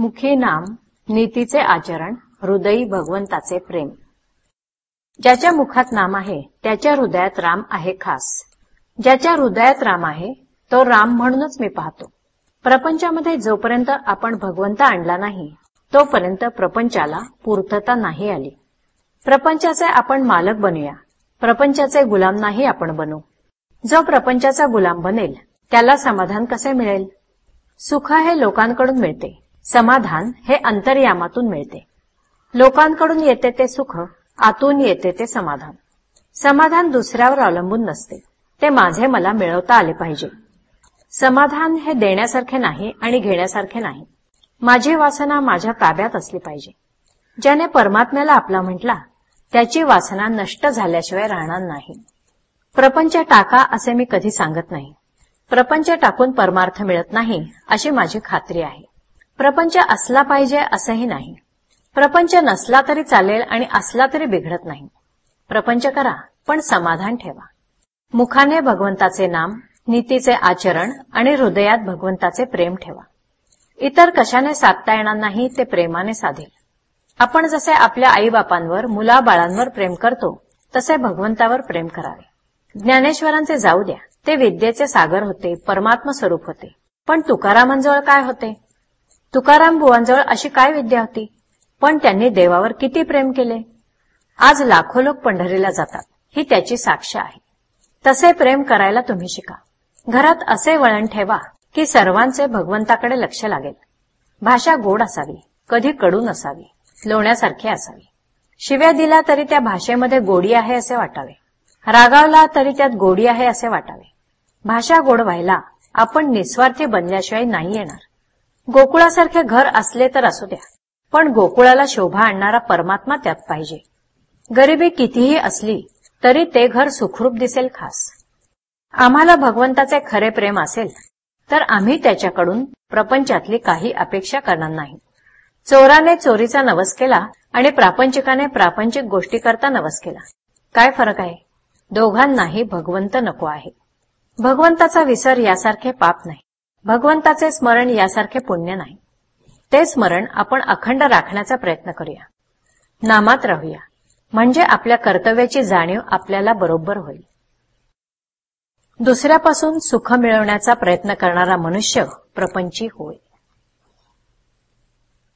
मुखी नाम नीतीचे आचरण हृदयी भगवंताचे प्रेम. ज्याच्या मुखात नाम आहे त्याच्या हृदयात राम आहे खास. ज्याच्या हृदयात राम आहे तो राम म्हणूनच मी पाहतो. प्रपंचामध्ये जोपर्यंत आपण भगवंत आणला नाही तोपर्यंत प्रपंचाला पूर्तता नाही आली. प्रपंचाचे आपण मालक बनूया. प्रपंचाचे गुलाम नाही आपण बनू. जो प्रपंचाचा गुलाम बनेल त्याला समाधान कसे मिळेल? सुख हे लोकांकडून मिळते. समाधान हे अंतर्यामातून मिळते. लोकांकडून येते ते सुख आतून येते ते समाधान. समाधान दुसऱ्यावर अवलंबून नसते. ते माझे मला मिळवता आले पाहिजे. समाधान हे देण्यासारखे नाही आणि घेण्यासारखे नाही. माझी वासना माझ्या ताब्यात असली पाहिजे. ज्याने परमात्म्याला आपला म्हटला त्याची वासना नष्ट झाल्याशिवाय राहणार नाही. प्रपंच टाका असे मी कधी सांगत नाही. प्रपंच टाकून परमार्थ मिळत नाही अशी माझी खात्री आहे. प्रपंच असला पाहिजे असंही नाही. प्रपंच नसला तरी चालेल आणि असला तरी बिघडत नाही. प्रपंच करा पण समाधान ठेवा. मुखाने भगवंताचे नाम नीतीचे आचरण आणि हृदयात भगवंताचे प्रेम ठेवा. इतर कशाने साधता येणार नाही ते प्रेमाने साधेल. आपण जसे आपल्या आईबापांवर मुलाबाळांवर प्रेम करतो तसे भगवंतावर प्रेम करावे. ज्ञानेश्वरांचे जाऊ द्या ते विद्येचे सागर होते परमात्म स्वरूप होते. पण तुकारामांजवळ काय होते? तुकाराम बुवांजवळ अशी काय विद्या होती? पण त्यांनी देवावर किती प्रेम केले? आज लाखो लोक पंढरीला जातात. ही त्याची साक्ष आहे. तसे प्रेम करायला तुम्ही शिका. घरात असे वळण ठेवा की सर्वांचे भगवंताकडे लक्ष लागेल. भाषा गोड असावी कधी कडू नसावी लोण्यासारखी असावी. शिव्या दिला तरी त्या भाषेमध्ये गोडी आहे असे वाटावे. रागावला तरी त्यात गोडी आहे असे वाटावे. भाषा गोड व्हायला आपण निस्वार्थी बनल्याशिवाय नाही येणार. गोकुळासारखे घर असले तर असू द्या. पण गोकुळाला शोभा आणणारा परमात्मा त्यात पाहिजे. गरिबी कितीही असली तरी ते घर सुखरूप दिसेल खास. आम्हाला भगवंताचे खरे प्रेम असेल तर आम्ही त्याच्याकडून प्रपंचातली काही अपेक्षा करणार नाही. चोराने चोरीचा नवस केला आणि प्रापंचिकाने प्रापंचिक गोष्टी करता नवस केला. काय फरक आहे? दोघांनाही भगवंत नको आहे. भगवंताचा विसर यासारखे पाप नाही. भगवंताचे स्मरण यासारखे पुण्य नाही. ते स्मरण आपण अखंड राखण्याचा प्रयत्न करूया. नामात राहूया. म्हणजे आपल्या कर्तव्याची जाणीव आपल्याला बरोबर होईल. दुसऱ्यापासून सुख मिळवण्याचा प्रयत्न करणारा मनुष्य प्रपंची होय.